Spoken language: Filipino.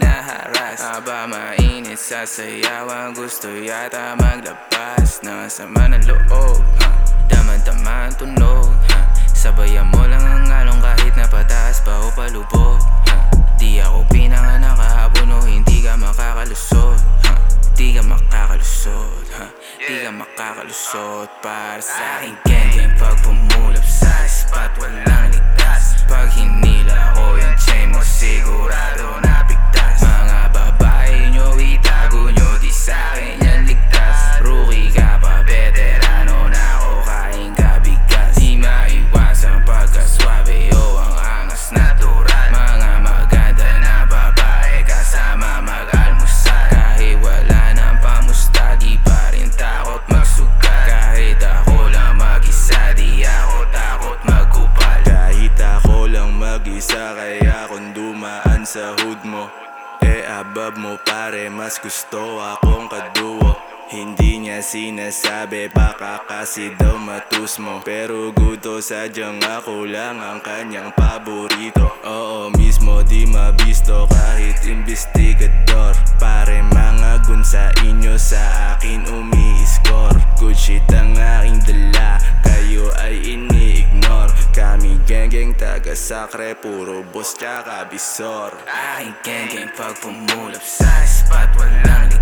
hinaharas. Aba mainit sa sayawan, gusto yata maglabas. Ng sama ng loob, ha? Daman-daman tunog, ha? Sabayan mo lang ang along kahit na pataas pa o palubog, ha? Di ako pinanganak kahapon o hindi ka makakalusot, ha? Di ka makakalusot, ha? Di ka makakalusot Para sa aking geng-geng Pag pumulap sa mag-isa Kaya kung dumaan sa hood mo. Eh abab mo pare Mas gusto akong kaduo. Hindi niya sinasabi Baka kasi daw matus mo. Pero gusto sadyang ako lang Ang kanyang paborito. Oo mismo di mabisto Kahit investigador. Pare mga gun sa inyo Sa geng-geng taga sakre Puro boss tsaka bisor. Aking geng-geng pag pumulap sa spot Walang